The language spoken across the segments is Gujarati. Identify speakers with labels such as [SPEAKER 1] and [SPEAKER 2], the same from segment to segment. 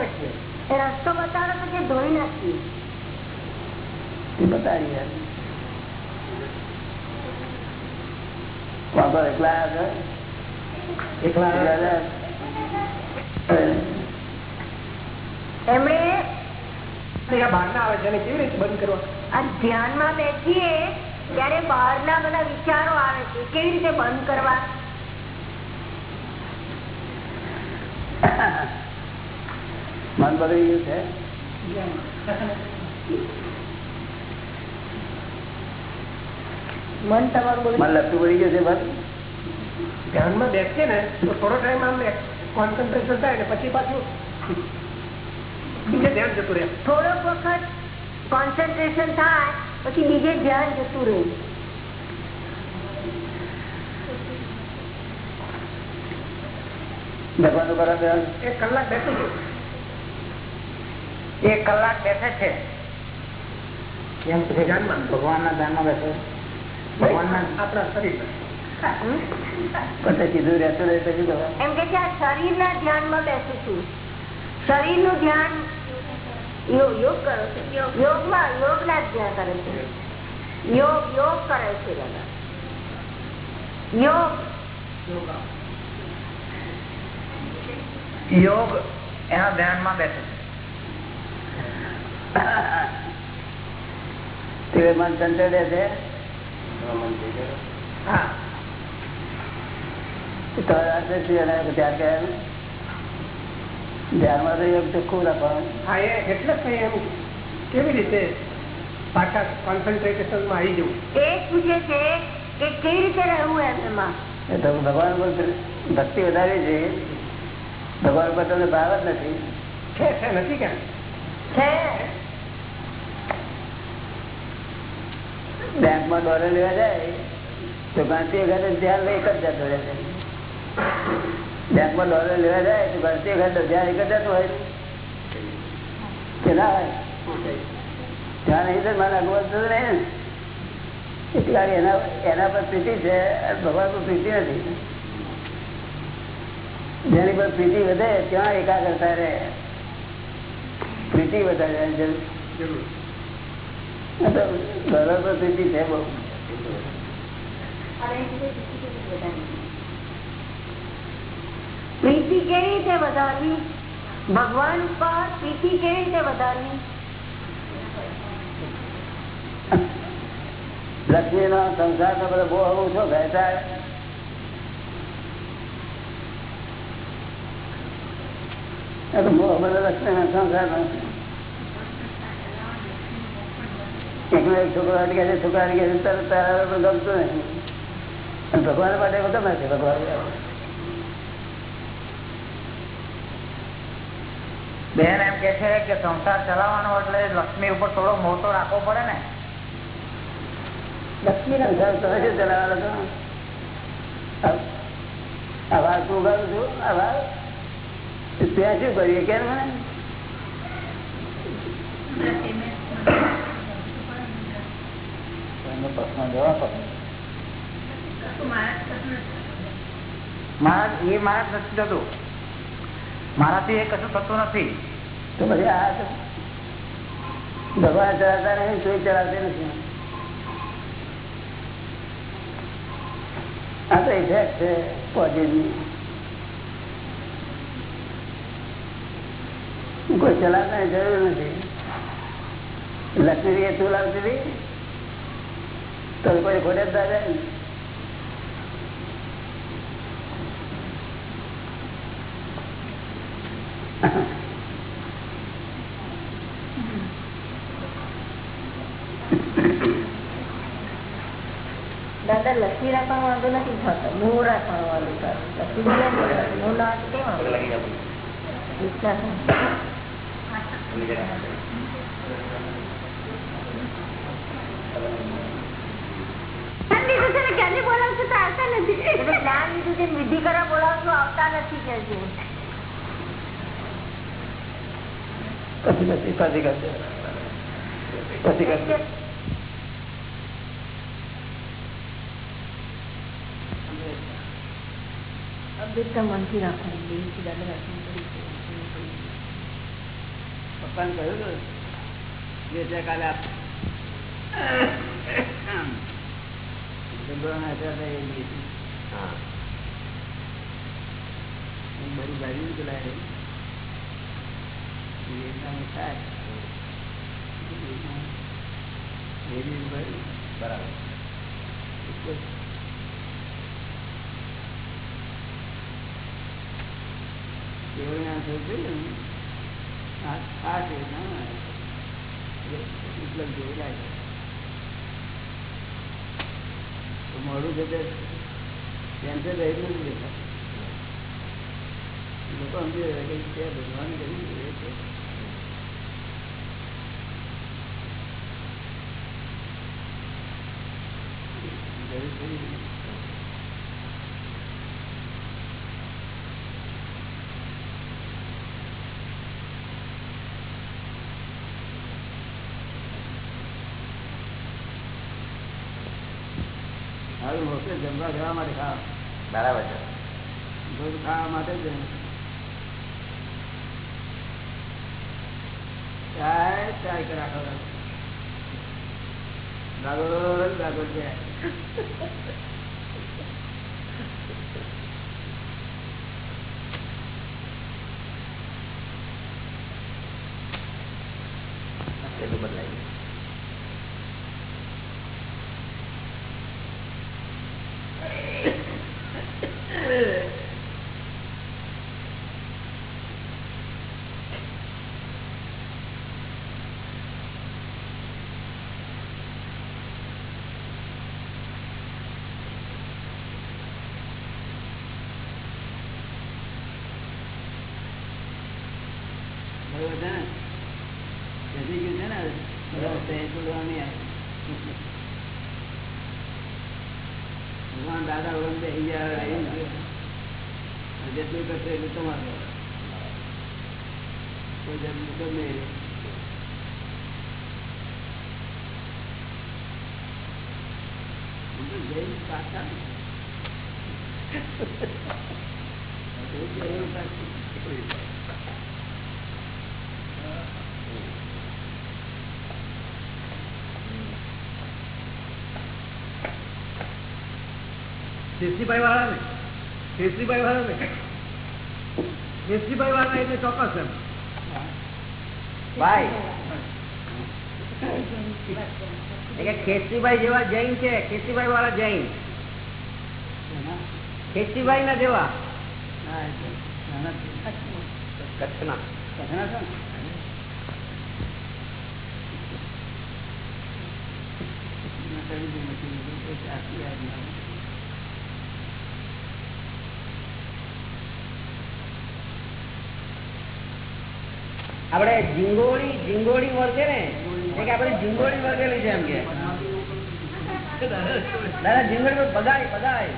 [SPEAKER 1] રસ્તો બતાવો તો ધોઈ નાખીએ.
[SPEAKER 2] બતાવી વાંધો એકલા
[SPEAKER 3] એકલા
[SPEAKER 1] એમણે
[SPEAKER 3] બહાર ના આવે છે એને કેવી રીતે બંધ કરવા?
[SPEAKER 1] આ ધ્યાનમાં બેસીએ ત્યારે બહારના બધા વિચારો આવે છે કેવી રીતે બંધ કરવા?
[SPEAKER 2] મન બગડી ગયું છે
[SPEAKER 1] મન તમારું બધું
[SPEAKER 2] મન લપટું પડી ગયું છે બસ
[SPEAKER 3] ધ્યાનમાં બેસીએ ને તો થોડો ટાઈમ આમ કોન્સન્ટ્રેશન થાય ને પછી પાછું બીજે ધ્યાન જતું રહે
[SPEAKER 1] થોડોક વખત કોન્સન્ટ્રેશન થાય પછી બીજે ધ્યાન જતું રહે
[SPEAKER 2] ભગવાન કરો ધ્યાન
[SPEAKER 3] એક કલાક બેસું છું
[SPEAKER 4] એક કલાક બેસે છે.
[SPEAKER 3] એમ ધ્યાનમાં.
[SPEAKER 4] ભગવાન ના ધ્યાનમાં બેસે? ભગવાનના
[SPEAKER 3] આપણા શરીર
[SPEAKER 2] પછી કીધું રહેતું રહે પછી ભગવાન
[SPEAKER 1] એમ કે છે આ શરીરના ધ્યાનમાં બેસું છું. શરીરનું ધ્યાન યો- યોગ કરો છો. યોગમાં યોગના જ ધ્યાન કરે છે. યોગ યોગ કરે છે દાદા. યોગ.
[SPEAKER 4] યોગ એના ધ્યાનમાં બેસે
[SPEAKER 2] તે મન ચંચળ રહે છે?
[SPEAKER 3] હા.
[SPEAKER 2] તો રાત્રે શું એને ધ્યાન કહેવાય ને? ધ્યાનમાં તો યોગ ચોખ્ખું રાખવાનું.
[SPEAKER 3] હા એ એટલે જ એમ. કેવી રીતે પાછા કોન્સન્ટ્રેશનમાં આવી જવું?
[SPEAKER 1] એ પૂછે છે કે કેવી રીતે રહેવું એમ એમાં?
[SPEAKER 2] એ તો ભગવાન પર ભક્તિ વધારે છે. ભગવાન પર તમને ભાવ જ નથી.
[SPEAKER 3] છે છે નથી કેમ
[SPEAKER 1] છે.
[SPEAKER 2] બેંકમાં ડોલર લેવા જાય, તો ગણતી વખતે ધ્યાન એક જ જતો રહે છે. ડોલર લેવા જાય, તો ગણતી વખતે ધ્યાન એક જ હોય. કે ના હોય? એના પર પ્રીતિ છે ભગવાન પર પ્રીતિ નથી. જેની પર પ્રીતિ વધે, ત્યાં એકાગ્રતા રહે. પ્રીતિ વધારે જરૂર. આ તો ડોલર પર પ્રીતિ છે બહુ
[SPEAKER 1] પ્રીતિ કેવી રીતે વધારવી? ભગવાન પર પ્રીતિ કેવી રીતે વધારવી?
[SPEAKER 2] લક્ષ્મી નો સંસાર નો બધો બહુ હવું છો વહેતા બહુ બધો લક્ષ્મી નો સંસાર નો એકલો એક છોકરો અટકે છે છોકરા અટકે છે તરત તારા પર ગમતું નહીં. અને ભગવાન માટે ગમે છે ભગવાન
[SPEAKER 4] બેન એમ કે છે કે સંસાર ચલાવવાનો એટલે લક્ષ્મી ઉપર થોડો મોહ તો રાખવો પડે ને.
[SPEAKER 1] લક્ષ્મી
[SPEAKER 2] સંસાર તમે શું ચલાવવાનો છો આ વાત હું કરું છું આ વાત ત્યાં શું કરીએ કેમ? મને
[SPEAKER 4] એનો પ્રશ્ન જવાબ આપો. મારા એ મારા નથી થતું. મારાથી એ કશું થતું નથી.
[SPEAKER 2] તો પછી આ તો ભગવાન ચલાવતા નહીં કોઈ ચલાવતી નથી. આ તો ઇફેક્ટ છે પોઝિટિવ. કોઈ ચલાવતા જરૂર નથી. લક્ષ્મી તું લાવતી હતી? તો કોઈ ખોટે જ દાદા ને.
[SPEAKER 1] દાદા લક્ષ્મી રાખવાનો વાંધો નથી થતો. મૂળ રાખવાનો વાંધો થતો. લક્ષ્મી મૂળ ના કેમ આવે? ઈચ્છા થાય. એટલે જ્ઞાન લીધું છે ને વિધિ કરવા બોલાવો છો આવતા નથી કે છે
[SPEAKER 2] પછી પછી પછી કરશે પછી કરશે
[SPEAKER 1] અદ્વૈતતા મનથી રાખવાની દેવીથી દાદા રાખવાની પડી છે.
[SPEAKER 2] પપ્પાને કહ્યું તો બે ચાર કાલે આપ ડબ્બાના હતા. હું. મારી ગાડી ચલાવે. એટલામાં થાય.
[SPEAKER 4] બરાબર.
[SPEAKER 2] કેવળના થયું ને આ છે ના. ઉપલબ્ધ જેવું લાગે તો મોડું છે તે કેન્સર રહી નથી દેખાય લોકો સમજી રહ્યા કે ભગવાન કરી છે જરૂર પડી. હારું જમવા જવા માટે ખાવા.
[SPEAKER 4] બરાબર છે.
[SPEAKER 2] દૂધ ખાવા માટે જ ચાય ચાય કે રાખો ગાગોળ ગાગોળ છે
[SPEAKER 4] એટલું બદલાય ગયું.
[SPEAKER 2] બરોબર છે ને બેસી ગયું છે ને બરાબર તો એ બોલવા નહીં આવે ભગવાન દાદા વગર જેટલું કરશે એટલું તમારે કોઈ નહીં રહે. હું તો જઈને પાછા એવું કે એવું પાછું.
[SPEAKER 3] કેસરીભાઈ વાળા ને કેસરીભાઈ વાળા ને કેસરીભાઈ વાળા એટલે ચોક્કસ એમ.
[SPEAKER 4] ભાઈ. ખેતીભાઈ જેવા જૈન છે ખેતીભાઈ વાળા જૈન. ખેતીભાઈ ના જેવા. કચ્છના.
[SPEAKER 2] કચ્છના. છે. ને? એના કરી દીધું નથી. એ ચાખી આજ્ઞા.
[SPEAKER 4] આપણે ઝીંગોળી ઝીંગોળી વર્ગે ને કે આપણે ઝીંગોળી વર્ગેલી એમ કે. દાદા ઝીંગોળી
[SPEAKER 1] પગાય પગાય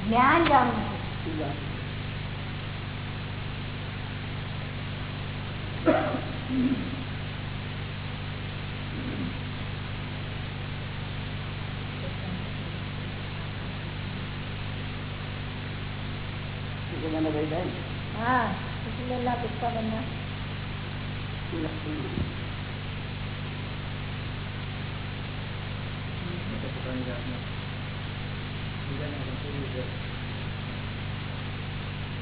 [SPEAKER 1] જ્ઞાન જાણવું છે
[SPEAKER 2] શું વાત? શું કે મને ભાઈ થાય ને?
[SPEAKER 1] હા કુસુમેલા પુષ્પાબેનના
[SPEAKER 2] શું લખતું?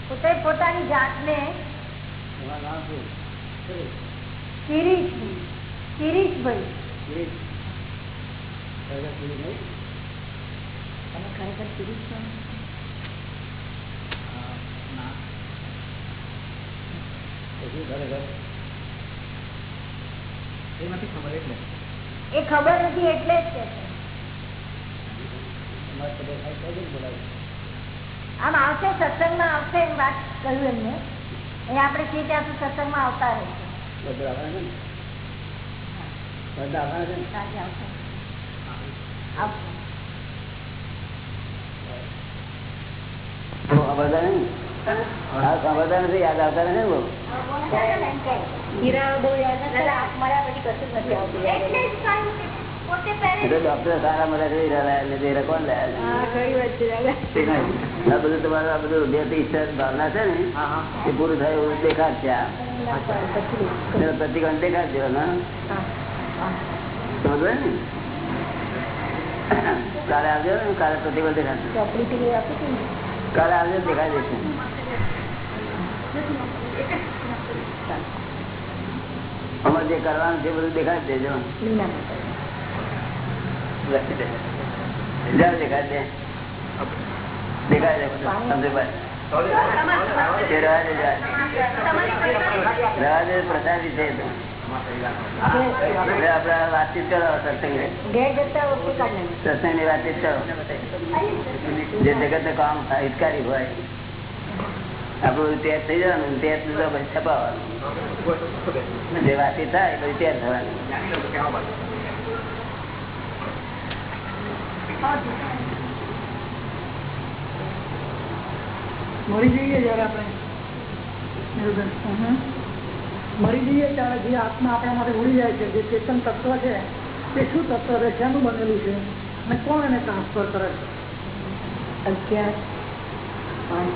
[SPEAKER 1] પોતે પોતાની જાતને
[SPEAKER 2] તમારું નામ શું? શું?
[SPEAKER 1] શિરીષ શિરીષભાઈ
[SPEAKER 2] ગિરીશ. ખરેખર ગિરીશ નહીં?
[SPEAKER 1] તમે ખરેખર શિરીષ છો ને?
[SPEAKER 2] હા, ના. તો શું ખરેખર?
[SPEAKER 3] એ નથી ખબર એટલે.
[SPEAKER 1] એ ખબર નથી એટલે જ કે છે.
[SPEAKER 2] તમારે ખબર થાય તો જ બોલાવું.
[SPEAKER 1] આમ આવશે સત્સંગમાં આવશે એમ વાત કહ્યું એમને. એ આપણે છીએ ત્યાં સુધી સત્સંગમાં આવતા રહીશું
[SPEAKER 2] બધું આવવાના છે ને? બધા આવવાના છે
[SPEAKER 1] આવશે. આવશે.
[SPEAKER 2] બધા નહીં હા સાંભળતા નથી યાદ આવતા નથી બહુ.
[SPEAKER 1] મળ્યા
[SPEAKER 2] ડોક્ટર સારા મળે છે હીરા લાયા ને હીરા કોણ લાયા
[SPEAKER 1] હા, ખરી વાત છે દાદા.
[SPEAKER 2] આ બધું તમારું આ બધું બે ભાવના છે ને
[SPEAKER 3] હા હા.
[SPEAKER 2] એ પૂરું થાય એવું દેખાડશે આ.
[SPEAKER 1] પછી
[SPEAKER 2] દેખાડજો ને
[SPEAKER 1] હા, હા.
[SPEAKER 2] ને? કાલે આવજો ને કાલે પ્રતિક્રમણ દેખાડશે. કાલે આવજો દેખાડી દેશે અમારે જે કરવાનું છે બધું દેખાડી છે આપડે ની વાતચીત કરો જે જગત કામ હિતકારી હોય. આપણું ત્યાગ થઈ જવાનું ત્યાગ લીધો પછી છપાવવાનું. જે વાતી થાય પછી ત્યાગ થવાનું.
[SPEAKER 5] મરી જઈએ જયારે આપણે. મરી જઈએ ત્યારે જે આત્મા આપણા માટે ઉડી જાય છે જે ચેતન તત્વ છે તે શું તત્વ છે? શેનું બનેલું છે? અને કોણ એને ટ્રાન્સફર કરે છે?
[SPEAKER 1] અગિયાર પાંચ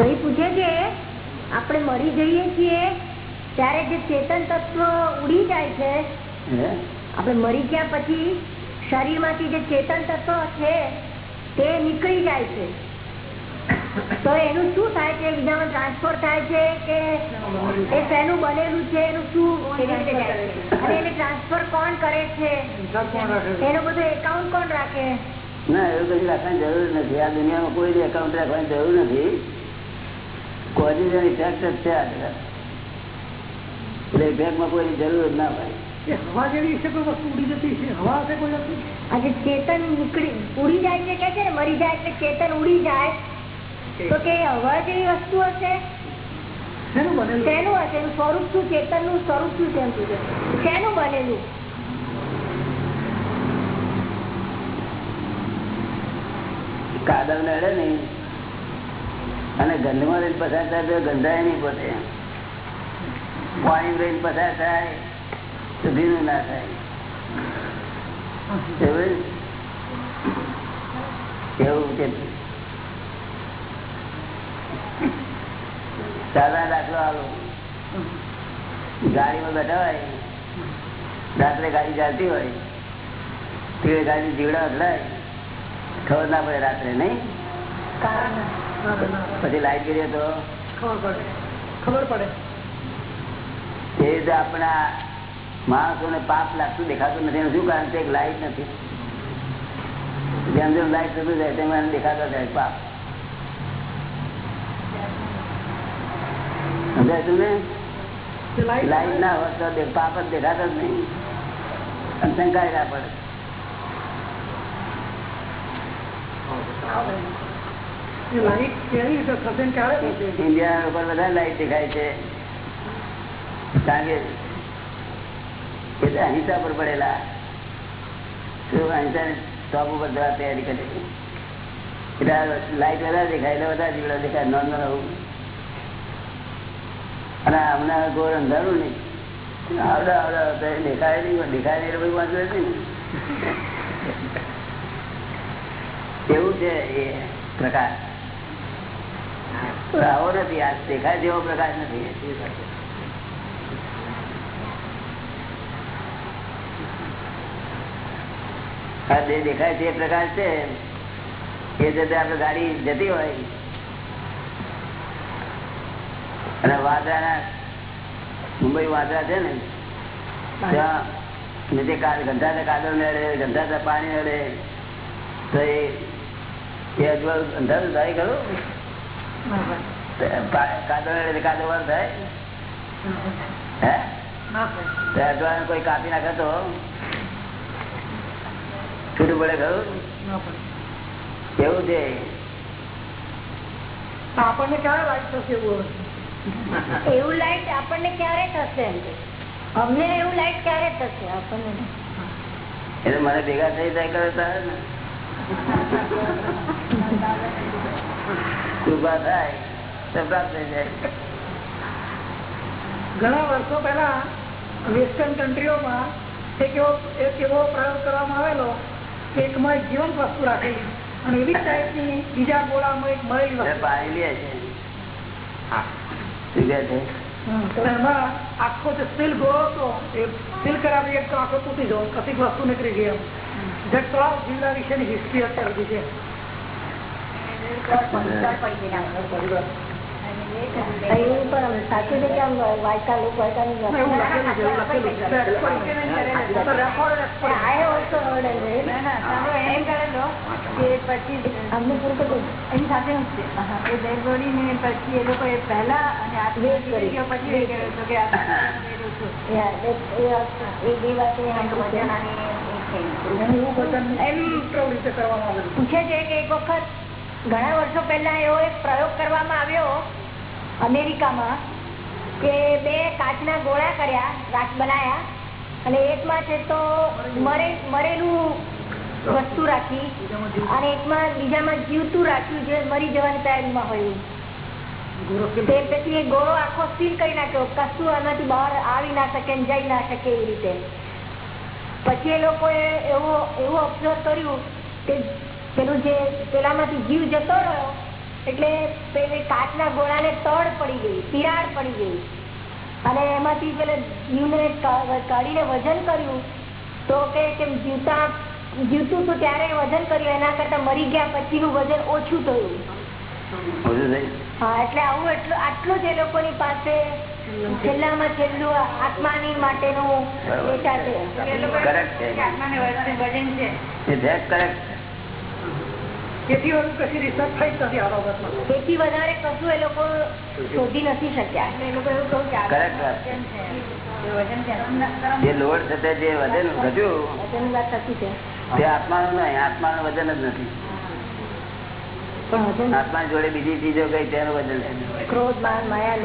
[SPEAKER 1] ભાઈ પૂછે છે આપણે મરી જઈએ છીએ ત્યારે જે ચેતન તત્વ ઉડી જાય છે? આપણે મરી ગયા પછી શરીરમાંથી જે ચેતન તત્વ છે તે નીકળી જાય છે. તો એનું શું થાય છે? બીજામાં ટ્રાન્સફર થાય છે કે એ શેનું બનેલું છે? એનું શું કેવી રીતે જાય છે? અને એને ટ્રાન્સફર કોણ કરે છે? એનું બધું એકાઉન્ટ કોણ રાખે?
[SPEAKER 2] ના એવું કઈ રાખવાની જરૂર નથી. આ દુનિયામાં કોઈ એકાઉન્ટ રાખવાની જરૂર નથી. કોઝિઝન ઇફેક્ટ જ છે એટલે ઇફેક્ટમાં કોઈની જરૂર જ ના હોય.
[SPEAKER 5] હવા જેવી વસ્તુ ઉડી જતી છે હવા હશે કોઈ વસ્તુ?
[SPEAKER 1] આજે ચેતન ઉડી જાય છે કે છે ને મરી જાય એટલે ચેતન ઉડી જાય. તો કે હવા જેવી વસ્તુ હશે?
[SPEAKER 5] શેનું બનેલું?
[SPEAKER 1] હશે? એનું સ્વરૂપ શું? ચેતનનું સ્વરૂપ શું છે એમ પૂછે. શેનું બનેલું?
[SPEAKER 2] કાદવ નડે ને અને ગંધમાં રહીને પસાર થાય તો ગંધાય નહીં પોતે. પાણી રહીને પસાર થાય તો ભીનું ના થાય. દાખલો આલો. ગાડીમાં બેઠા રાત્રે ગાડી ચાલતી હોય, તે ગાડી જીવડા અથડાય. ખબર ના પડે રાત્રે, નહીં. પછી લાઈટ કરીએ તો?
[SPEAKER 5] ખબર પડે. ખબર પડે.
[SPEAKER 2] એ રીતે આપણા માણસોને પાપ લાગતું દેખાતું નથી. એનું શું કારણ છે? લાઈટ નથી. જેમ જેમ લાઈટ થતું જાય તેમ એને દેખાતો જાય પાપ. સમજાય તું
[SPEAKER 5] લાઈટ
[SPEAKER 2] ના હોત તો પાપ જ દેખાતો જ નહીં. અને શંકાય ના પડે.
[SPEAKER 5] લાઈટ
[SPEAKER 2] વધારે દેખાય એટલે વધારે જીવડા દેખાય નોર્મલ આવું. અને હમણાં ગોળ અંધારું નહીં આવડે આવડે દેખાય નહીં દેખાય નહીં એટલે વાંચવું નથી એવું છે એ પ્રકાર. આવો નથી દેખાય જેવો પ્રકાશ નથી જે દેખાય છે એ પ્રકાશ છે, એ જતા આપડે ગાડી જતી હોય. અને વાદળાના, મુંબઈ વાદળા છે ને, ત્યાં જે ગંધાતા કાદવ નડે, ગંધાતા પાણી નડે, તો એ અંધારું થાય ખરું કાદવ નડે કાદવ વાર થાય? હે?
[SPEAKER 5] ના થાય
[SPEAKER 2] તો અજવાળું કોઈ કાપી નાખે તો? છૂટું પડે ખરું?
[SPEAKER 5] ના પડે
[SPEAKER 2] કેવું છે?
[SPEAKER 5] તો આપણને ક્યારે લાઈટ થશે એવું હવે?
[SPEAKER 1] એવું લાઈટ આપણને ક્યારે થશે એમ કે? અમને એવું લાઈટ ક્યારે થશે? આપણને
[SPEAKER 2] એટલે મને ભેગા થઈ જાય કરે તારે ને. ઊભા થાય તો પ્રાપ્ત થઈ જાય.
[SPEAKER 5] ઘણા વર્ષો પહેલા વેસ્ટર્ન કન્ટ્રીઓમાં એક એવો એક એવો પ્રયોગ કરવામાં આવેલો કે એકમાં એક જીવંત વસ્તુ રાખેલી અને એવી ટાઈપની બીજા ગોળામાં એક મળેલી આખો જે સ્ટીલ ગોળો હતો એ સ્ટીલ કરાવી એક તો આખો તૂટી જવો કશીક વસ્તુ નીકળી ગઈ એમ. જે તળાવ જિલ્લા વિશેની હિસ્ટ્રી અત્યારે છે.
[SPEAKER 1] સાચું છે કે આમ લોક વાયકાની
[SPEAKER 5] એવું લખેલું છે એવું લખેલું છે તો રેકોર્ડ
[SPEAKER 1] પણ I have also heard and read.
[SPEAKER 6] એમ કરેલો કે પછી
[SPEAKER 1] અમને પૂરું
[SPEAKER 6] એની સાથે એ લોકો બોડી પછી એ લોકો પહેલા અને આત્મા પછી એ
[SPEAKER 1] એ- એ વાતે પૂછે છે કે એક વખત ઘણા વર્ષો પહેલા એવો એક પ્રયોગ કરવામાં આવ્યો અમેરિકામાં કે બે કાચના ગોળા કર્યા રાખ બનાયા અને એકમાં છે તો મરે, મરેલું વસ્તુ રાખી અને એકમાં બીજામાં જીવતું રાખ્યું જે મરી જવાની તૈયારીમાં હોય. તે પછી એ ગોળો આખો સીલ કરી નાખ્યો. કશું આનાથી બહાર આવી ના શકે ને જઈ ના શકે એવી રીતે. પછી એ લોકોએ એવો એવો ઓબ્ઝર્વ કર્યું કે પેલું જે પેલામાંથી જીવ જતો રહ્યો એટલે પેલી કાચના ગોળાને તળ પડી ગઈ તિરાડ પડી ગઈ અને એમાંથી પેલે જીવને કાઢીને વજન કર્યું. તો કે કેમ જીવતા જીવતું હતું ત્યારે વજન કર્યું એના કરતા મરી ગયા પછીનું વજન ઓછું થયું. હા એટલે આવું એટલું આટલું જ એ લોકોની પાસે છેલ્લામાં છેલ્લું આત્માની માટેનું છે.
[SPEAKER 5] તેથી વધુ કશી રિસર્ચ થઈ નથી આ બાબતમાં.
[SPEAKER 1] તેથી વધારે કશું એ લોકો શોધી નથી શક્યા.
[SPEAKER 6] એટલે એ લોકો એવું કહું કે
[SPEAKER 2] જે લોડ થતા જે વજન ઘટ્યું તે આત્માનું નહીં આત્માનું વજન જ નથી. આત્મા જોડે બીજી ચીજો કઈ તેનું વજન
[SPEAKER 1] ક્રોધ માયા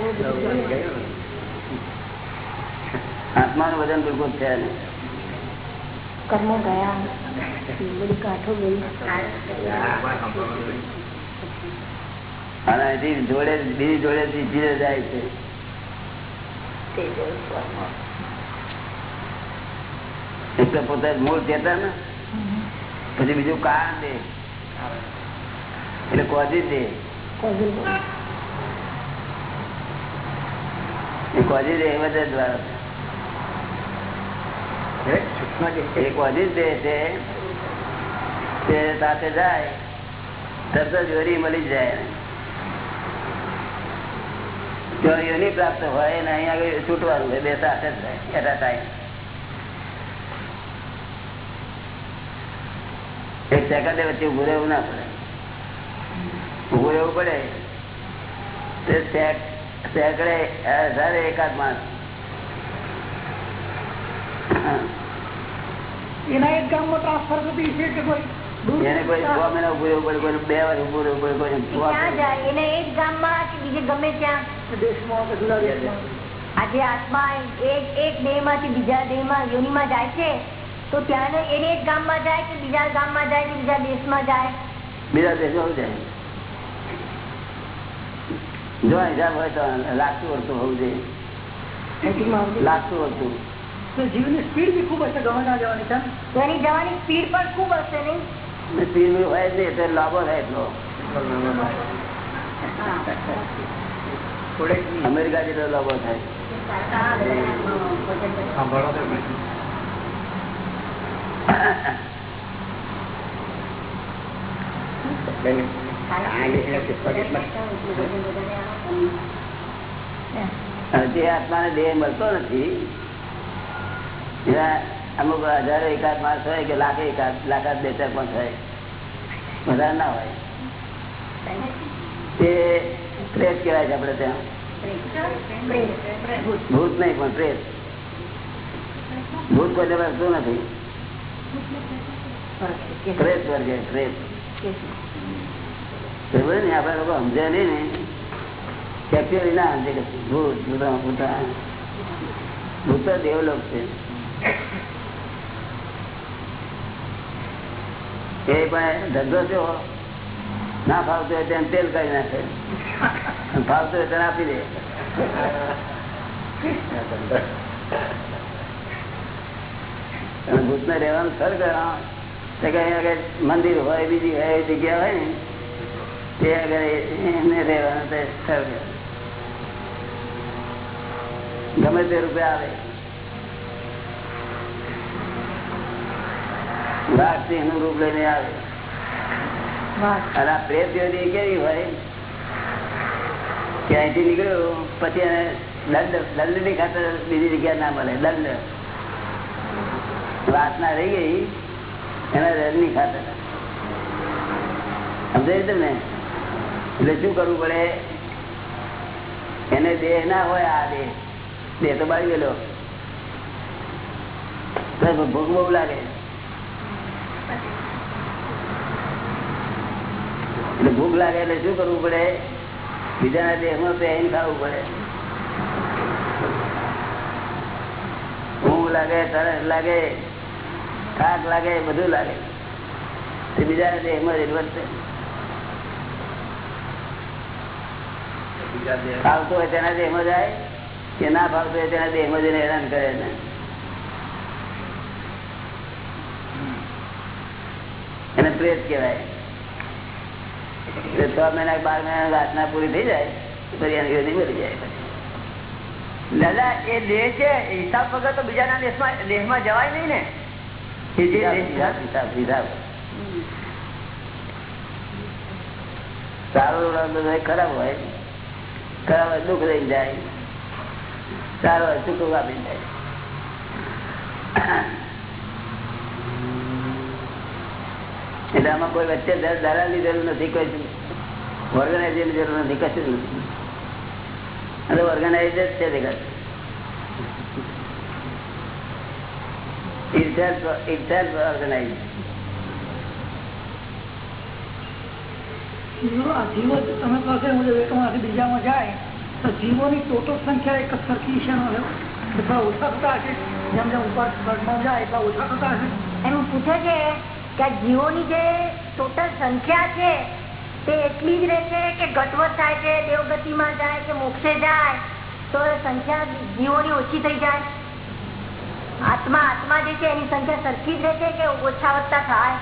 [SPEAKER 2] આત્માનું વજન બિલકુલ છે નહીં.
[SPEAKER 1] કર્મો ગયા. બધું કાઠો ગયું
[SPEAKER 2] અને અહીંથી જોડે બીજી જોડે ચીજો જાય છે.
[SPEAKER 1] તે
[SPEAKER 2] એક તો પોતે મૂળ ચેતન પછી બીજું કારણ દે. એટલે કોઝી દે. કોઝી દે. એ બધા દ્વારા એ કોજી દે છે. તે સાથે જાય. તરત જ યોની મળી જાય. જો પ્રાપ્ત હોય ને અહીંયા આગળ છૂટવાનું બે સાથે જ થાય એટા ટાઈમ એક સેકન્ડે વચ્ચે ઉભું રહેવું ના પડે. ઉભું રહેવું પડે. તે સેક- સેકડે હજારે એકાદ માણસ.
[SPEAKER 5] એના એક ગામમાં ટ્રાન્સફર થતી છે કે કોઈ
[SPEAKER 1] ગમે આજે આત્મા એક એક દેહમાંથી બીજા દેહમાં યોનિમાં જાય છે તો ત્યાં એને એક ગામમાં જાય કે બીજા ગામમાં જાય કે બીજા દેશમાં જાય?
[SPEAKER 2] બીજા દેશમાં જાય જો હિસાબ હોય તો લાગતું વળતું હોવું જોઈએ. લાગતું વળતું
[SPEAKER 5] તો જીવની સ્પીડ બી ખૂબ હશે ગમે ના જવાની છે ને?
[SPEAKER 1] તો એની જવાની સ્પીડ પણ ખૂબ હશે નહીં.
[SPEAKER 2] ને સ્પીડ બી હોય જ નહીં એટલે લાભો થાય એટલો. અમેરિકા જેટલો લાભો થાય. અને જે આત્માને દેહ મળતો નથી. એના અમુક હજારો એકાદ માણસ હોય કે લાખે એકાદ લાખાત બે ચાર પાંચ હોય વધારે ના હોય. તે પ્રેત કહેવાય છે આપડે ત્યાં ભૂત નહીં, પણ પ્રેત. ભૂત કોઈ મળતું નથી. પ્રેત વર્ગે, પ્રેત. ને? આપડે લોકો સમજે નહીં ને. કેપ્ચરી ના સમજે કે ભૂત, ભૂતા ભૂતા, ભૂત. દેવલોક છે. એ પણ ધંધો જો. ના ફાવતો હોય તેમ તેલ કરી નાખે. ભાવતો હોય તેને આપી દે. અને ભૂતને રહેવાનું સ્વર્ગ તો કે અહીંયા આગળ મંદિર હોય, બીજી હોય એવી જગ્યા હોય ને, તે આગળ એને રહેવાનું તો સ્વર્ગ ગમે તે રૂપિયા આવે. સિંહ રૂપ લઈને આવે. અને આ કેવી હોય? કે અહીંથી નીકળ્યો પછી એને દંડ દંડની ખાતર બીજી જગ્યા ના મળે દંડ. વાસના રહી ગઈ એના દંડની ખાતર. સમજાય ને એટલે શું કરવું પડે? એને દેહ ના હોય આ દેહ. દેહ તો બાળી ગયેલો. ભૂખ બહુ લાગે એટલે ભૂખ લાગે એટલે શું કરવું પડે? બીજાના દેહમાં પહેરીને ખાવું પડે. ભૂખ લાગે, તરસ લાગે, થાક લાગે, બધું લાગે. તે બીજાના દેહમાં જ વધશે ફાવતું હોય તેના દેહમાં જાય કે ના ફાવતું હોય તેના દેહમાં જઈને હેરાન કરે ને. એને પ્રેત કહેવાય. એટલે છ મહિના બાર મહિના વાસના પૂરી થઈ જાય પછી એની ગતિ મળી જાય
[SPEAKER 4] દાદા એ દેહ છે હિસાબ વગર તો બીજાના દેશમાં દેશમાં જવાય નહીં ને.
[SPEAKER 2] સારો રંગ ખરાબ હોય. ખરાબ હોય દુઃખ લઈ જાય. સારું હોય સુખ આપી જાય. એટલે આમાં કોઈ વચ્ચે દલાલની જરૂર નથી કોઈ ઓર્ગેનાઇઝેશન જરૂર નથી કશું નથી. અને ઓર્ગેનાઇઝ જ છે જગત itself itself organized
[SPEAKER 5] જીવો તમે મુજબ એકમાંથી બીજામાં જાય તો જીવોની ટોટલ સંખ્યા એક સરખી છે. એટલા ઓછા થતા હશે. જેમ જેમ ઉપર સ્વર્ગમાં જાય એટલા ઓછા થતા હશે.
[SPEAKER 1] એમ પૂછે છે કે જીવોની જે ટોટલ સંખ્યા છે, તે એટલી જ રહેશે કે ઘટવત થાય છે, દેવગતિમાં જાય કે મોક્ષે જાય, તો સંખ્યા જીવોની ઓછી થઈ જાય. આત્મા આત્મા જે છે, એની સંખ્યા સરખી જ રહેશે કે ઓછા વધતા થાય?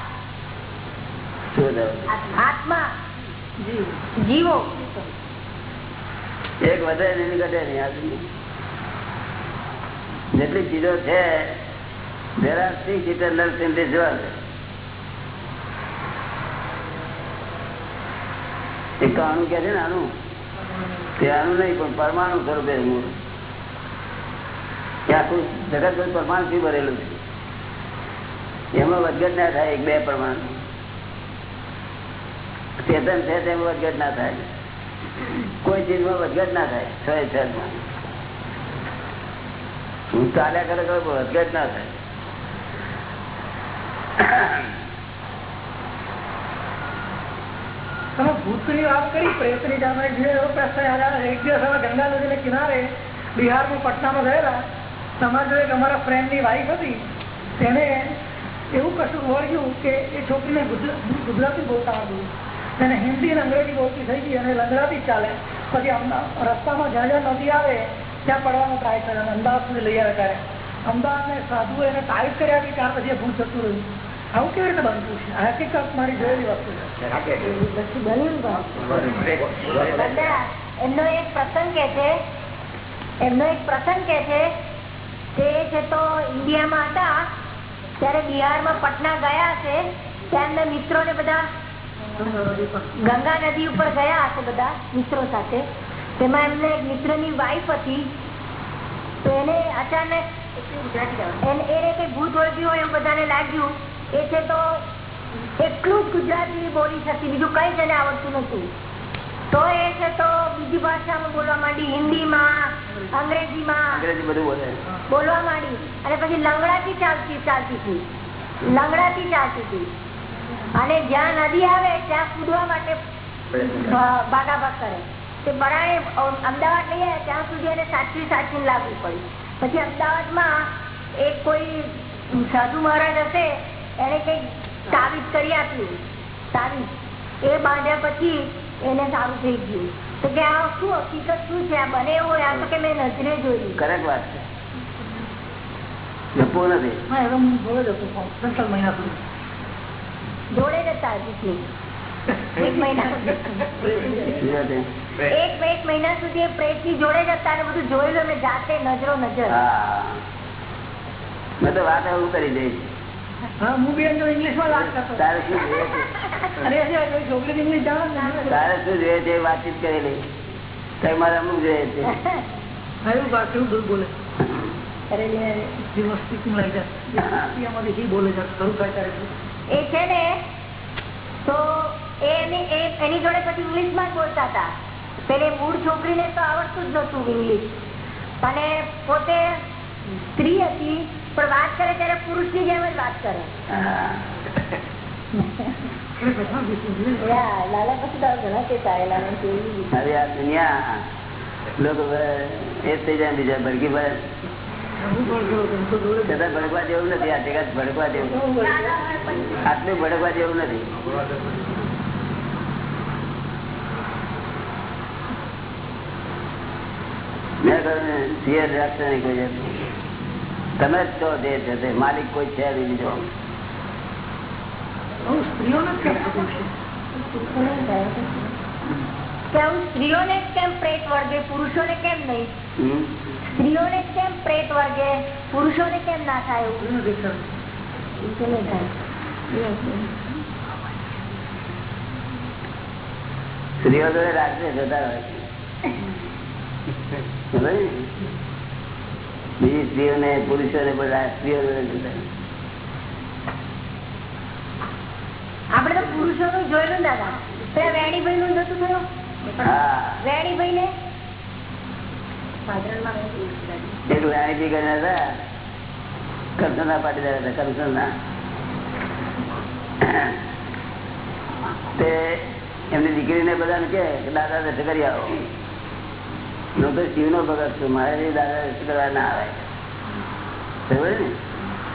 [SPEAKER 1] આત્મા, જીવો.
[SPEAKER 2] એક વધે નહીં ઘટે નહીં. જેટલી ચીજો છે, there are six eternals in એક કે છે ને આનું તે આનું નહીં, પણ પરમાણુ સ્વરૂપે મૂળ. ત્યાં આખું જગત બધું પરમાણુ થી ભરેલું છે. એમાં વધઘટ ના થાય એક બે પરમાણુ. ચેતન છે તેમાં વધઘટ ના થાય. કોઈ ચીજમાં વધઘટ ના થાય, છ છ હું ચાલ્યા કરે વધઘટ ના થાય
[SPEAKER 5] તમે ભૂતની વાત કરી, પ્રેતની જે એવો એક દિવસ અમે ગંગા નદીને કિનારે બિહારમાં પટનામાં ગયેલા. તમારા જોડે અમારા ફ્રેન્ડની વાઈફ હતી. તેને એવું કશું વળગ્યું કે એ છોકરીને ગુજરાતી બોલતા આવડતું તેને હિન્દી અને અંગ્રેજી બોલતી થઈ ગઈ અને લંગડાતી ચાલે. પછી રસ્તામાં જ્યાં જ્યાં નદી આવે, ત્યાં પડવાનો ટ્રાય કરે અને અમદાવાદ સુધી લઈ આવે ત્યારે અમદાવાદને સાધુએ એને ટાઈટ કર્યા કે ત્યાર પછી ભૂલ જતું રહ્યું. આવું કેવી રીતે બનતું છે? હકીકત મારી જોયેલી વસ્તુ છે.
[SPEAKER 1] ને એમનો એક પ્રસંગ કે છે એમનો એક પ્રસંગ કે છે તે છે તો ઇન્ડિયામાં હતા ત્યારે બિહારમાં પટના ગયા છે ત્યાં મિત્રો ને બધા ગંગા નદી ઉપર ગયા હશે બધા મિત્રો સાથે. તેમાં એમને એક મિત્રની વાઈફ હતી. તો એને અચાનક એને એને કઈ ભૂત વળગ્યું હોય એવું બધાને લાગ્યું. એ છે તો એટલું જ ગુજરાતી બોલી શકતી બીજું કઈ એને આવડતું નતું તો એ છે તો બીજી ભાષામાં બોલવા માંડી હિન્દીમાં અંગ્રેજીમાં.
[SPEAKER 2] અંગ્રેજી બધું બોલે.
[SPEAKER 1] બોલવા માંડી. અને પછી લંગડાથી ચાલતી ચાલતી હતી. લંગડાથી ચાલતી હતી. અને જ્યાં નદી આવે ત્યાં કૂદવા માટે ભાગાભાગ કરે. તે બરાએ અમદાવાદ લઈ આવ્યા ત્યાં સુધી એને સાચવી સાચવીને લાગવી પડી પછી અમદાવાદમાં એક કોઈ સાધુ મહારાજ હશે એને કંઈક તાવીજ કરી આપ્યું. તાવીજ એ બાંધ્યા પછી એને સારું થઈ ગયું. તો કે આ શું હકીકત શું છે? આ બને એવું આ તો કે મેં નજરે જોયું
[SPEAKER 2] કરેક્ટ વાત છે. નથી.
[SPEAKER 5] હા જોડે જ ત્રણ મહિના સુધી.
[SPEAKER 1] જોડે જતા હજી એક મહિના એક બે એક મહિના સુધી પ્રેતની જોડે જ અને બધું જોયેલું મેં જાતે નજરો નજર.
[SPEAKER 2] હા. મેં તો વાત એવું કરી દઈશ. વાતચીત કરેલી અમુક જોઈએ છે.
[SPEAKER 5] બોલે.
[SPEAKER 1] એ છે? ને તો એની એની જોડે પછી ઇંગ્લિશમાં જ બોલતા હતા. પેલે મૂળ છોકરીને તો આવડતું જ નતું ઇંગ્લિશ અને પોતે સ્ત્રી હતી પણ વાત કરે ત્યારે પુરુષની જેમ જ વાત કરે
[SPEAKER 2] હા.
[SPEAKER 1] યા, લાલા પછી તો ઘણા કેસ આવેલા ને કેવી
[SPEAKER 2] હવે આ દુનિયા લોકો એ જ થઈ જાય બીજા ભડકી પડે
[SPEAKER 5] હું પણ કેવો તો હું તો જોડે જ
[SPEAKER 2] છતાં ભડકવા જેવું નથી આ જગત ભડકવા જેવું આટલું ભડકવા જેવું નથી મેં કહ્યું ને, સિંહ રાખશે નહીં કોઈ જાતનું. તમે જ છો જે છે માલિક કોઈ છે બીજો
[SPEAKER 5] હું સ્ત્રીઓને કેમ
[SPEAKER 1] પ્રેત વર્ગે પુરુષોને કેમ નહીં? સ્ત્રીઓને કેમ પ્રેત વર્ગે પુરુષોને કેમ ના થાય
[SPEAKER 2] સ્ત્રીઓ જોડે રાખશે જતા હોય છે. સ્ત્રીઓ ને? પુરુષો ને બધા સ્ત્રીઓ.
[SPEAKER 1] આપડે તો પુરુષો નું જોયેલું દાદા પેલા વેણીભાઈ નું નતું થયું વેણીભાઈ ને
[SPEAKER 2] એમની દીકરીને બધાને કે કે દાદા કરી આવો હું તો શિવનો ભગત છું. મારે દાદા કરવા ના આવે? ને?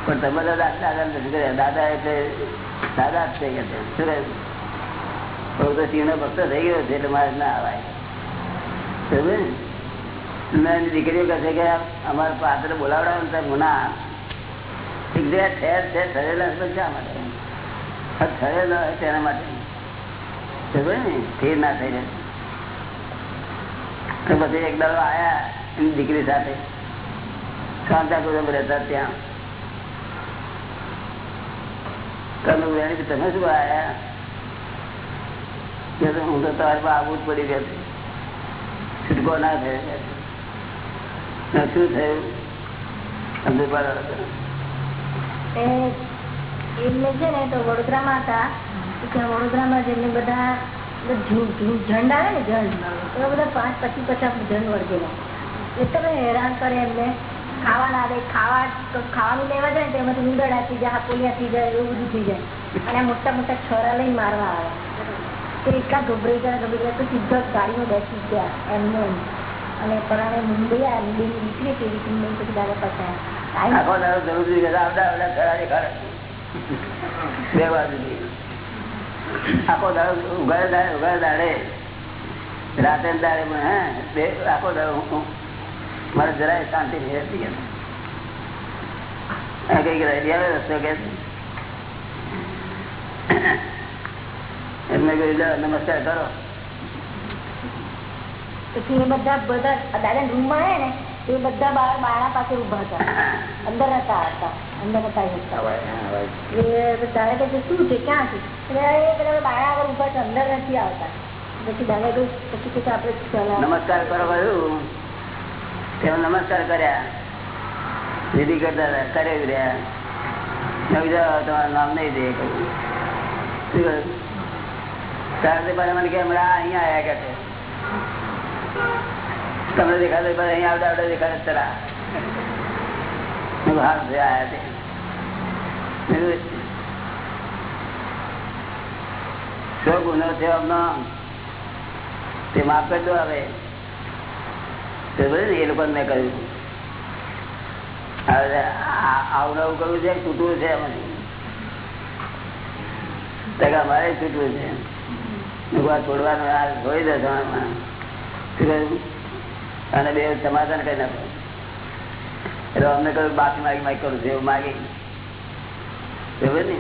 [SPEAKER 2] પણ તમે દાદા દાદા દર્શન કર્યા. દાદા એટલે દાદા જ થઈ ગયા શું હું તો શિવનો ભક્ત થઈ ગયો છે એટલે મારે ના આવે. ને? એની દીકરીઓ કહે કે અમારે પાત્ર બોલાવડાવો ને ના જગ્યાએ ઠેર ઠેર ઠરેલા છે શા માટે? ઠરેલા હોય તેના માટે. ને? ઠેર ના થઈ રહે. તો પછી એક દાડો આયા એની દીકરી સાથે. શાંતાપુરમ રહેતા ત્યાં. તમે શું આયા? હું તો તમારી પાસે આવું જ પડી ગયા છૂટકો ના થયો. શું થયું? સમજ પડે
[SPEAKER 1] એમને છે ને તો વડોદરામાં હતા. ત્યાં વડોદરામાં જેમને બધા હેરાન કરે એમને. ખાવા ના દે ખાવા ખાવાનું લેવા જાય તો એમાંથી ઉંદરડા થઈ જાય એવું થઈ જાય. મોટા મોટા છોરા લઈને મારવા આવે. તો એટલા ગભરાઈ ગયા, ગભરાઈ તો સીધો ગાડીમાં બેસી ગયા, એમને એમ. અને પરાણે મુંબઈ આ મુંબઈ
[SPEAKER 2] બે બાજુથી. આખો દાડો ઉઘાડે દાડે રાતે દાડે હે આખો દાડો હું- હું- મારે જરાય શાંતિ નહીં રહેતી આ કંઈક આવે રસ્તો કે એમને કહ્યું "લો, નમસ્કાર કરો.
[SPEAKER 1] પછી બધા બધા દાદા રૂમમાં આવ્યા ને એ બધા બારણા પાસે ઊભા હતા. અંદર હતા હતા અંદર હતા એ દાદા કહે શું છે ક્યાં છે? એ બધા બારણા આગળ ઊભા છે અંદર નથી આવતા. પછી દાદા કહ્યું પછી કે આપણે
[SPEAKER 2] નમસ્કાર કર્યા. વિધિ કરતા હતા કરે રહ્યા નવી તમારું નામ નહીં દે. કહ્યું? મને કે હમણાં અહીંયા આવ્યા કે તમને દેખાડે પણ અહીંયા આવડે આવડે દેખાડે શું ગુનો છે તે માફ કરજો હવે. એ લોકો મેં કહ્યું. આવડવું કરવું છે, તૂટવું છે એમાંથી. તો કે અમારે છૂટવું છે. છોડવાનું છોડી દે કહ્યું? અને બે સમાધાન કરી નાખો. એટલે અમને કહ્યું બાકી માગી માગી કરું. જેવું માગી. બરોબર ને?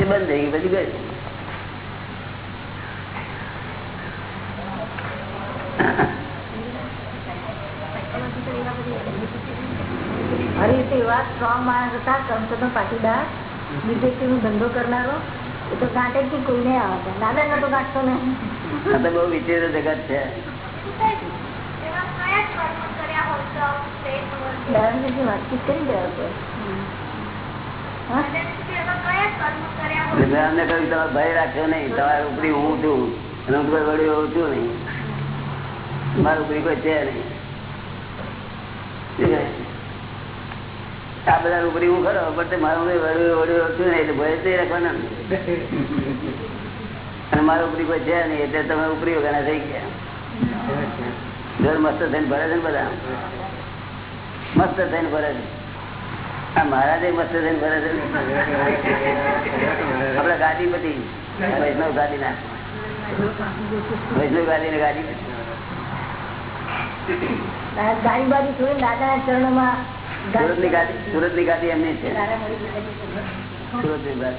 [SPEAKER 2] એ બંધ થઈ ગઈ પછી ગઈ.
[SPEAKER 1] ધંધો કરનારો. એ તો ગાંઠે કોઈને આવતા. દાદા નતો ગાંઠતો ને
[SPEAKER 2] તો બહુ વિચિત્ર જગત છે. ભય રાખ્યો નહીં તમારે ઉપરી હું છું અને હું કોઈ હોઉં છું નહીં. મારું ઉપરી કોઈ છે નહીં. આ બધા ઉપરી હું ખરો પણ મારું કોઈ છું નહીં એટલે ભય નહીં રાખવાના ને. અને મારું ઉપરી કોઈ છે નહીં એટલે તમે ઉપરી વગરના થઈ ગયા. ઘર મસ્ત થઈને ભરે છે ને બધા? મસ્ત થઈને ભરે છે. આ મહારાજે મસ્ત થઈને ભરે છે આપડે ગાડી બધી વૈષ્ણવ ગાડી ના. વૈષ્ણવ ગાડી ને ગાડી
[SPEAKER 1] ગાડી બાજુ છોડી ચરણમાં
[SPEAKER 2] સુરતની ગાડી સુરતની ગાડી એમની છે.
[SPEAKER 1] સુરતની ગયા.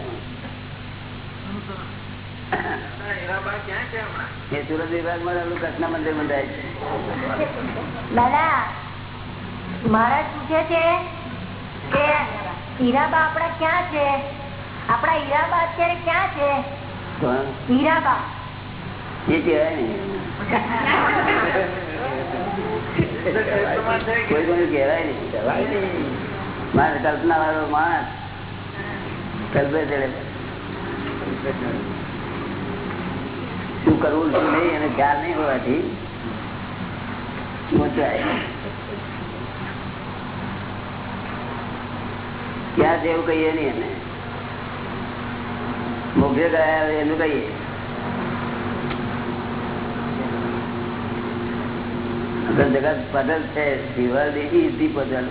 [SPEAKER 2] એ સુરત વિભાગમાં આપણું કૃષ્ણ મંદિર બંધાય છે.
[SPEAKER 1] દાદા મહારાજ પૂછે છે કે હીરાબા આપડા ક્યાં છે? આપડા હીરાબા અત્યારે ક્યાં છે? હીરાબા.
[SPEAKER 2] એ કહેવાય ને. કોઈ કોઈ કહેવાય નહીં. મારે કલ્પના વાળો માણસ. કલ્પે ચડે શું કરવું, શું નહીં, એને ખ્યાલ નહીં હોવાથી મોચાય ક્યાં એવું કહીએ નહીં એને. મોક્ષે ગયા એનું કહીએ. જગત પદલ છે, શિવર ઈઝી પદલ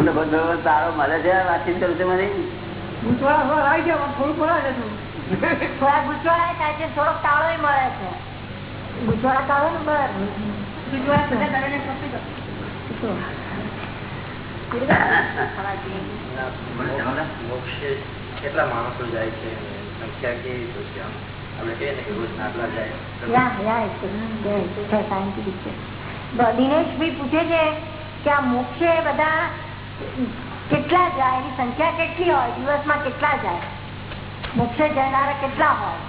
[SPEAKER 2] તમને ભગવાન સારો મળે છે વાતચીત કરું છું મને
[SPEAKER 5] ગુંચવાડા આવી ગયા થોડું પડાય છે
[SPEAKER 1] થોડા ગુચવાડા થાય છે થોડોક તાળો મળે છે ગુચવાડા તાળો ને બરાબર
[SPEAKER 7] કેટલા માણસો જાય છે સંખ્યા કેવી છે આમ? આપણે કહીએ ને કે રોજ આટલા જાય
[SPEAKER 1] દિનેશભાઈ પૂછે છે કે આ મોક્ષે બધા કેટલા જાય એની સંખ્યા કેટલી હોય દિવસમાં કેટલા જાય? મોક્ષે જનારા કેટલા હોય?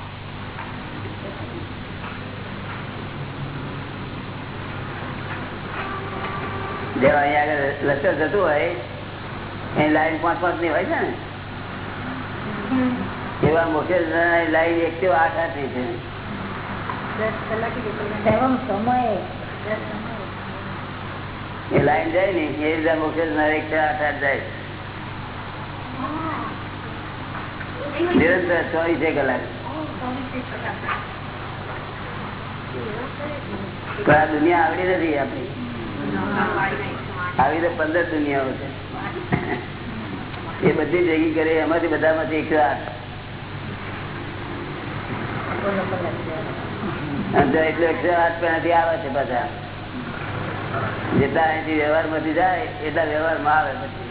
[SPEAKER 2] જેવા અહીંયા આગળ લશ્કર જતું હોય એની લાઈન પાંચ પાંચની હોય છે ને? એવા મોટે લાઈન એક થી આઠ આઠની છે
[SPEAKER 1] એવમ સમય.
[SPEAKER 2] એ લાઈન જાય ને, એ રીતે મોટે એક થી આઠ આઠ જાય. નિરંતર ચોવીસે કલાક. આ દુનિયા આવડી નથી આપણી. આવી તો પંદર દુનિયાઓ છે. એ બધી ભેગી કરે એમાંથી બધામાંથી એકસો આઠ એટલે એકસો આઠ પેલાથી આવે છે બધા જેટલા અહીંથી વ્યવહારમાંથી જાય એટલા વ્યવહારમાં આવે પછી.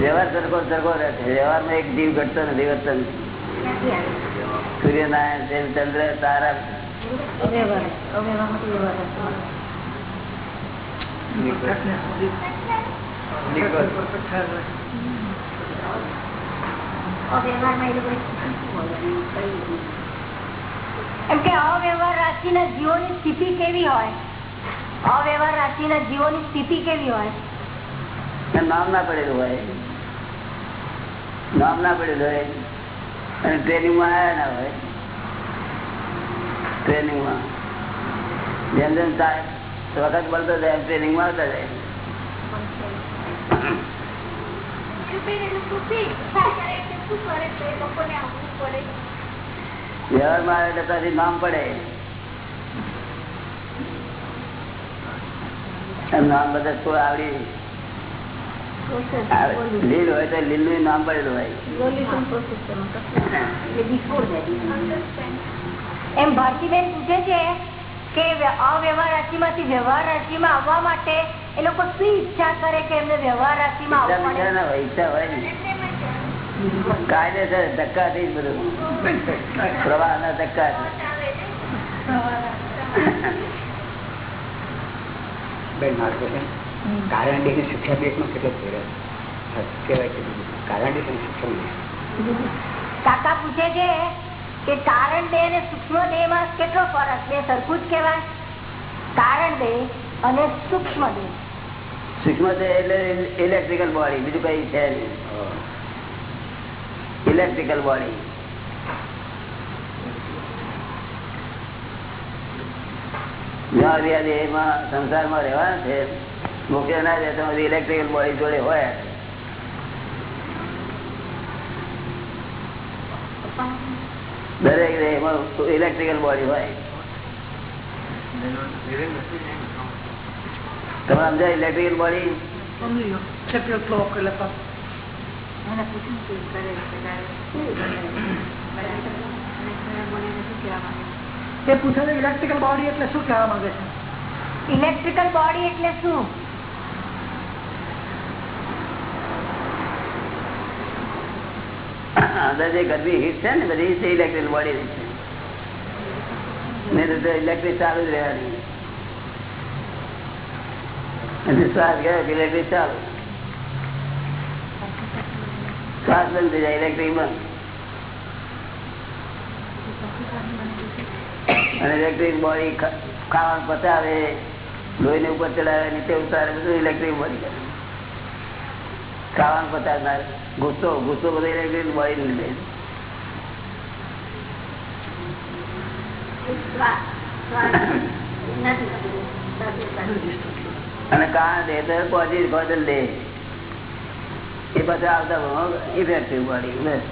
[SPEAKER 2] વ્યવહાર સરખો સરખો રહે છે. વ્યવહારમાં એક જીવ ઘટતો નથી વધતો નથી સૂર્યનારાયણ છે ચંદ્ર તારા.
[SPEAKER 1] અવ્યવહાર અવ્યવહારમાંથી વ્યવહાર થતો. અવ્યવહારમાં એ લોકોએ એમ કે અવ્યવહાર રાશિના જીવોની સ્થિતિ કેવી હોય? અવ્યવહાર રાશિના જીવોની સ્થિતિ કેવી હોય?
[SPEAKER 2] નામ ના પડેલું હોય. નામ ના પડેલું હોય. અને ટ્રેનિંગમાં આવ્યા ના હોય. ટ્રેનિંગમાં જેમ જેમ થાય વખત મળતો જાય એમ ટ્રેનિંગમાં આવતા જાય. વ્યવહારમાં આવે તો નામ પડે. નામ બધા થોડું આવડી લીલ હોય તો લીલનું નામ પડેલું હોય.
[SPEAKER 1] એમ ભારતીબેન પૂછે છે કે અવ્યવહાર રાશિ માંથી વ્યવહાર રાશિમાં આવવા માટે એ લોકો શું ઈચ્છા કરે કે એમને વ્યવહાર રાશિમાં
[SPEAKER 2] માં
[SPEAKER 1] આવવું
[SPEAKER 2] ઈચ્છા હોય કાયદેસર ધક્કાથી જ બધું. પ્રવાહ ના ધક્કા
[SPEAKER 3] બેન મારે છે. કારણડી અને શિક્ષા દેશ નો કેટલો ફેર કહેવાય કે કારણડી અને શિક્ષણ દેશ
[SPEAKER 1] કાકા પૂછે છે કે કારણ દેહ અને સૂક્ષ્મ દેહમાં કેટલો ફરક? બે સરખું જ કહેવાય. કારણ દેહ અને સૂક્ષ્મ દેહ.
[SPEAKER 2] સૂક્ષ્મ દેહ એટલે ઇલેક્ટ્રિકલ બોડી બીજું કઈ છે ઇલેક્ટ્રિકલ બોડી દેહમાં સંસારમાં રહેવાના છે. મુખ્ય ના રહે તો ઇલેક્ટ્રિકલ બોડી જોડે હોય. દરેક દેહમાં ઇલેક્ટ્રિકલ બોડી હોય. તમે સમજાય ઇલેક્ટ્રિકલ બોડી
[SPEAKER 5] ક્લોક એટલે તો
[SPEAKER 6] એને પૂછ્યું કે કરે છે ત્યારે શું કરે? બરાબર. અને ખરા બોલીને શું કહેવા માંગે છે?
[SPEAKER 5] એ પૂછે છે ઇલેક્ટ્રિકલ બોડી એટલે શું કહેવા માંગે છે
[SPEAKER 1] ઇલેક્ટ્રિકલ બોડી એટલે શું
[SPEAKER 2] અંદર જે ગરમી હીટ છે ને બધી તે ઇલેક્ટ્રિક બોડી છે નહીં તો ઇલેક્ટ્રિક ચાલુ જ રહેવાની અને શ્વાસ ગયો ઇલેક્ટ્રિક ચાલુ શ્વાસ બંધ થઈ જાય ઇલેક્ટ્રિક બંધ અને ઇલેક્ટ્રિક બોડી ખાવાનું પચાવે લોહીને ઉપર ચડાવે, નીચે ઉતારે, બધું ઇલેક્ટ્રિક બોડી કરે. ખાવાનું પચાવનાર ગુસ્સો ગુસ્સો બધો ઇલેક્ટ્રિક બોડી લીધે. અને કારણ દે પોઝિટિવ બદલ દે. એ બધા આવતા ઇફેક્ટિવ બોડી બસ.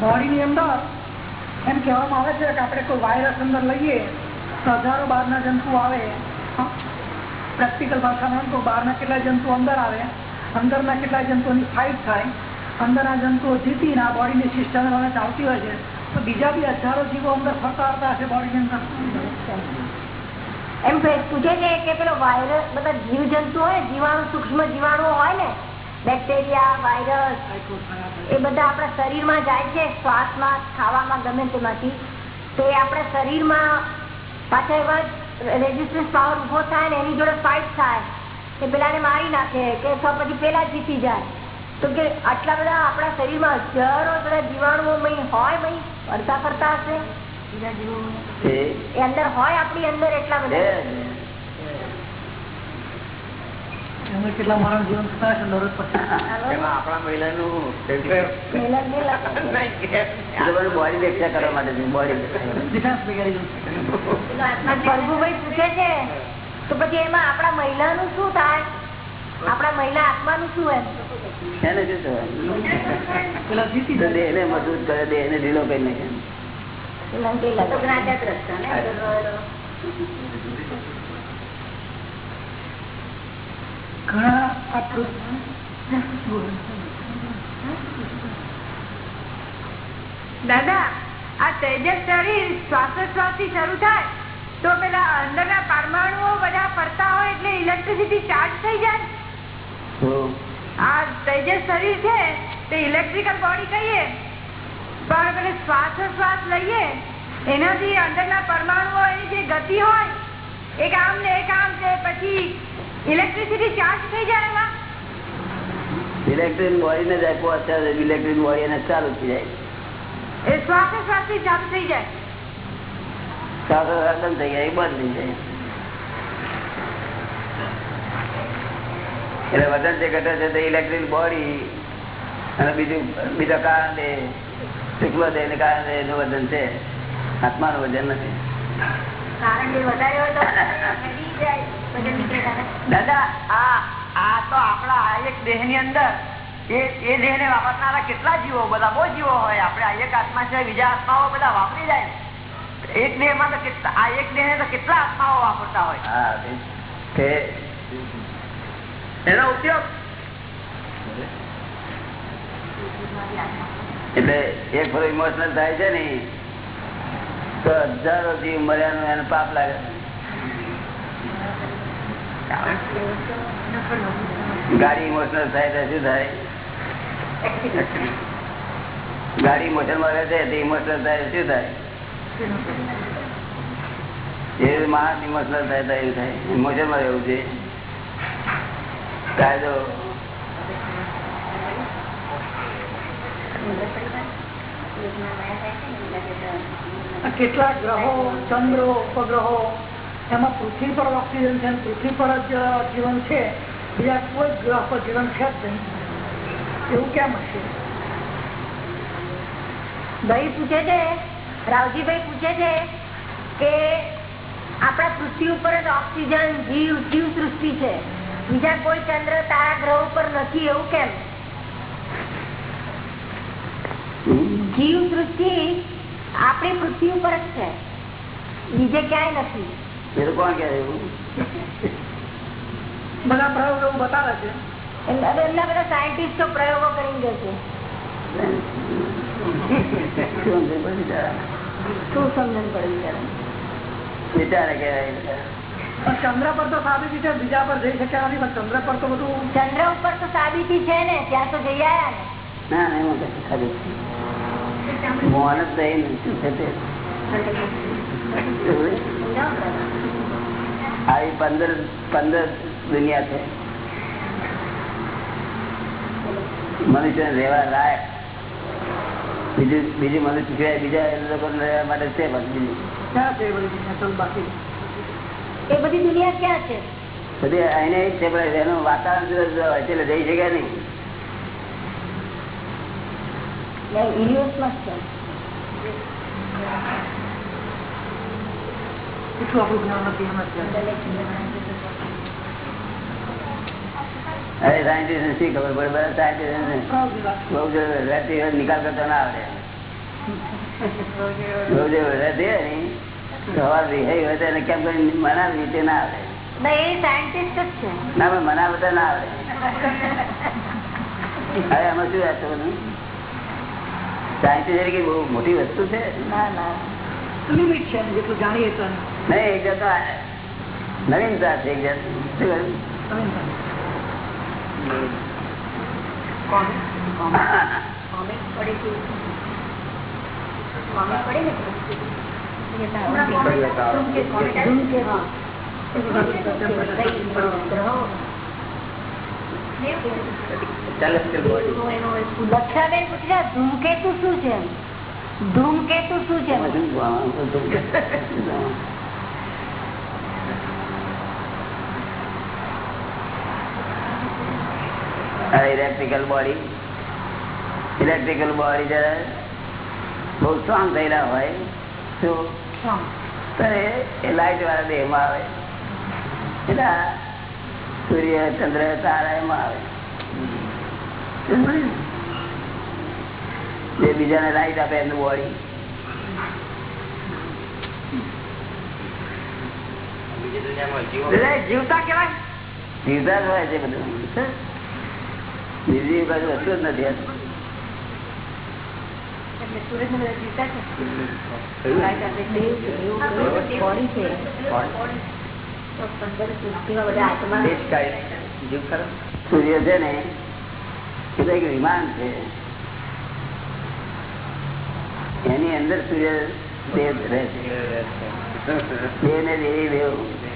[SPEAKER 5] બોડી ની અંદર એમ કહેવામાં આવે છે કે આપણે કોઈ વાયરસ અંદર લઈએ તો હજારો બહારના જંતુ આવે. પ્રેક્ટિકલ ભાષામાં તો બહારના કેટલા જંતુ અંદર આવે, અંદરના કેટલા જંતુઓની ફાઇટ થાય, અંદરના જંતુઓ જીતીને આ બોડીની સિસ્ટમ ચાલતી હોય છે. તો બીજા બી હજારો જીવો અંદર ફરતા ફરતા હશે બોડીની અંદર.
[SPEAKER 1] એમ પૂછે છે કે પેલો વાયરસ બધા જીવ જંતુ હોય, જીવાણુ, સૂક્ષ્મ જીવાણુ હોય ને બેક્ટેરિયા વાયરસ એ બધા આપણા શરીરમાં જાય છે શ્વાસમાં ખાવામાં ગમે તેમાંથી. તો એ આપણા શરીરમાં પાછા એવા રેઝિસ્ટન્સ પાવર ઊભો થાય ને એની જોડે ફાઇટ થાય કે પેલાને મારી નાખે કે અથવા પછી પેલા જીતી જાય. તો કે આટલા બધા આપણા શરીરમાં હજારો બધા જીવાણુઓ હોય ભાઈ ફરતા ફરતા હશે.
[SPEAKER 2] એ
[SPEAKER 1] અંદર હોય આપણી અંદર એટલા બધા.
[SPEAKER 2] જ.
[SPEAKER 5] કેટલા માણસ જીવન થતા હશે દરરોજ પછી?
[SPEAKER 3] એમાં આપણા મહિલાનું
[SPEAKER 1] મેલન ને લખે.
[SPEAKER 2] એ તો બધું બોડી રક્ષા કરવા માટે બોડી
[SPEAKER 5] ડિફેન્સ મિકેનિઝમ
[SPEAKER 1] પૂછે છે તો પછી એમાં આપણા મહિલાનું શું થાય? આપણા મહિલા આત્માનું શું એમ?
[SPEAKER 2] એને શું થવાનું? દેહને મજબૂત કરે દેહને ઢીલો કરી નાખે
[SPEAKER 1] લંકેલા.
[SPEAKER 5] ઘણા આ
[SPEAKER 6] દાદા આ તેજસ શરીર શ્વાસોશ્વાસથી શરૂ થાય તો પેલા અંદરના પરમાણુઓ બધા ફરતા હોય એટલે ઇલેક્ટ્રિસિટી ચાર્જ થઈ જાય. આ તેજસ શરીર છે તે ઇલેક્ટ્રિકલ બોડી કહીએ. પણ પેલે શ્વાસોશ્વાસ લઈએ એનાથી અંદરના પરમાણુઓ એની જે ગતિ હોય એક આમ ને એક આમ છે પછી ઇલેક્ટ્રિસિટી ચાર્જ થઈ જાય એમાં
[SPEAKER 2] ઇલેક્ટ્રિક બોડી ને જાય પહોંચાડે ઇલેક્ટ્રિક બોડી એને ચાલુ થઈ જાય.
[SPEAKER 6] એ શ્વાસોશ્વાસથી ચાલુ થઈ જાય.
[SPEAKER 2] સાસો બંધ થઈ જાય એ બંધ થઈ જાય. એટલે વજન જે ઘટે છે તે ઇલેક્ટ્રિક બોડી અને બીજું બીજા કારણે શુક્લ દેહ ને કારણે એનું વજન છે. આત્માનું વજન નથી.
[SPEAKER 1] કારણ કે વધારે હોય તો નડી જાય. વજન નીકળે તારે.
[SPEAKER 4] દાદા આ આ તો આપણા એક દેહની અંદર એ દેહ ને વાપરનારા કેટલા જીવો બધા બહુ જીવો હોય. આપણે એક આત્મા છે બીજા આત્માઓ બધા વાપરી જાય એક દેહમાં તો કેટલા આ એક દેહ તો કેટલા આત્માઓ વાપરતા હોય. એનો ઉપયોગ?
[SPEAKER 2] એટલે એક ફરો ઇમોશનલ થાય છે ને તો હજારો જીવ મર્યાનું એને પાપ લાગે ગાડી ઇમોશનલ થાય તો શું થાય? ગાડી ઇમોશનમાં રહે છે ઇમોશનલ થાય શું થાય? એ માણસ ઇમોશનલ થાય તો એવું થાય. ઇમોશનમાં રહેવું છે. કાયદો.
[SPEAKER 5] કેટલા ગ્રહો, ચંદ્રો, ઉપગ્રહો એમાં પૃથ્વી પર ઓક્સિજન છે પૃથ્વી પર જ જીવન છે, બીજા કોઈ ગ્રહ પર જીવન છે જ નહીં. એવું કેમ હશે?
[SPEAKER 1] ભાઈ પૂછે છે, રાવજીભાઈ પૂછે છે કે આપણા પૃથ્વી ઉપર જ ઓક્સિજન, જીવ જીવ સૃષ્ટિ છે. બીજા કોઈ ચંદ્ર, તારા ગ્રહ ઉપર નથી, એવું કેમ? જીવ સૃષ્ટિ આપણી પૃથ્વી ઉપર જ છે. બીજે ક્યાંય નથી.
[SPEAKER 2] એ કોણ કે એવું
[SPEAKER 5] બધા પ્રયોગો એવું બતાવે છે.
[SPEAKER 1] એમના બધા સાયન્ટિસ્ટો પ્રયોગો કરીને દે છે.
[SPEAKER 2] શું સમજણ પડી જરા?
[SPEAKER 1] શું સમજણ પડી ત્યારે
[SPEAKER 2] વિચારે કે
[SPEAKER 5] ચંદ્ર પર તો સાબિતી છે બીજા પર જઈ શક્યા નથી પણ ચંદ્ર પર તો બધું
[SPEAKER 1] ચંદ્ર ઉપર તો સાબિતી છે ને ત્યાં તો જઈ આવ્યા ને.
[SPEAKER 2] ના ના એમાં ખાલી મોહન જ નહીં ને શું છે તે આવી પંદર પંદર દુનિયા છે. મનુષ્ય રહેવા લાયક. બીજું બીજું મનુષ્ય સિવાય બીજા લોકો રહેવા માટે છે?
[SPEAKER 5] બાકી.
[SPEAKER 1] એ બધી દુનિયા ક્યાં છે?
[SPEAKER 2] બધી એને જ છે પણ એનું વાતાવરણ જુદા જુદા હોય છે એટલે જઈ શકે નહીં.
[SPEAKER 1] યુનિવર્સમાં જ છે
[SPEAKER 5] એટલું આપણું જ્ઞાન નથી એમ જ છે.
[SPEAKER 2] અરે સાયન્ટિસ્ટ શી ખબર પડે? બધા સાયન્ટિસ્ટ બહુ રહેતી નિકાલ કરતો ના આવડે. બહુ જ રહેતી હોય ને. સવાર વિહય હોય તો કેમ કરી મનાવી તે ના આવડે.
[SPEAKER 1] ના એ સાયન્ટિસ્ટ જ છે.
[SPEAKER 2] ના પણ મનાવતા ના આવડે. હવે આમાં શું છે સાયન્ટિસ્ટ તરીકે બહુ મોટી વસ્તુ છે?
[SPEAKER 1] ના ના.
[SPEAKER 5] લિમિટ છે જેટલું જાણીએ તો.
[SPEAKER 2] નહીં એક જાત નવીનતા છે એક જાત.
[SPEAKER 1] લક્ષાબેન પૂછ્યા ધૂમકેતુ શું છે? એમ? ધૂમકેતુ શું છે એમ?
[SPEAKER 2] એમાં શું જોવાનું? આ ઇલેક્ટ્રિકલ બોડી ઇલેક્ટ્રિકલ બોડી જરા બહુ સ્ટ્રોંગ થયેલા હોય. શું? ત્યારે એ- લાઈટ વાળા દેહમાં આવે. એટલે સૂર્ય ચંદ્ર તારા એમાં આવે. ને? જે બીજાને લાઈટ આપે એમનું બોડી
[SPEAKER 4] જીવતા કેવાય
[SPEAKER 2] જીવતા જ હોય છે બધું. બીજી બાજુ વસ્તુ જ નથી સૂર્ય છે ને એ? તો વિમાન છે. એની અંદર સૂર્ય દેવ રહે છે. દેવ ને દેવી દેવ.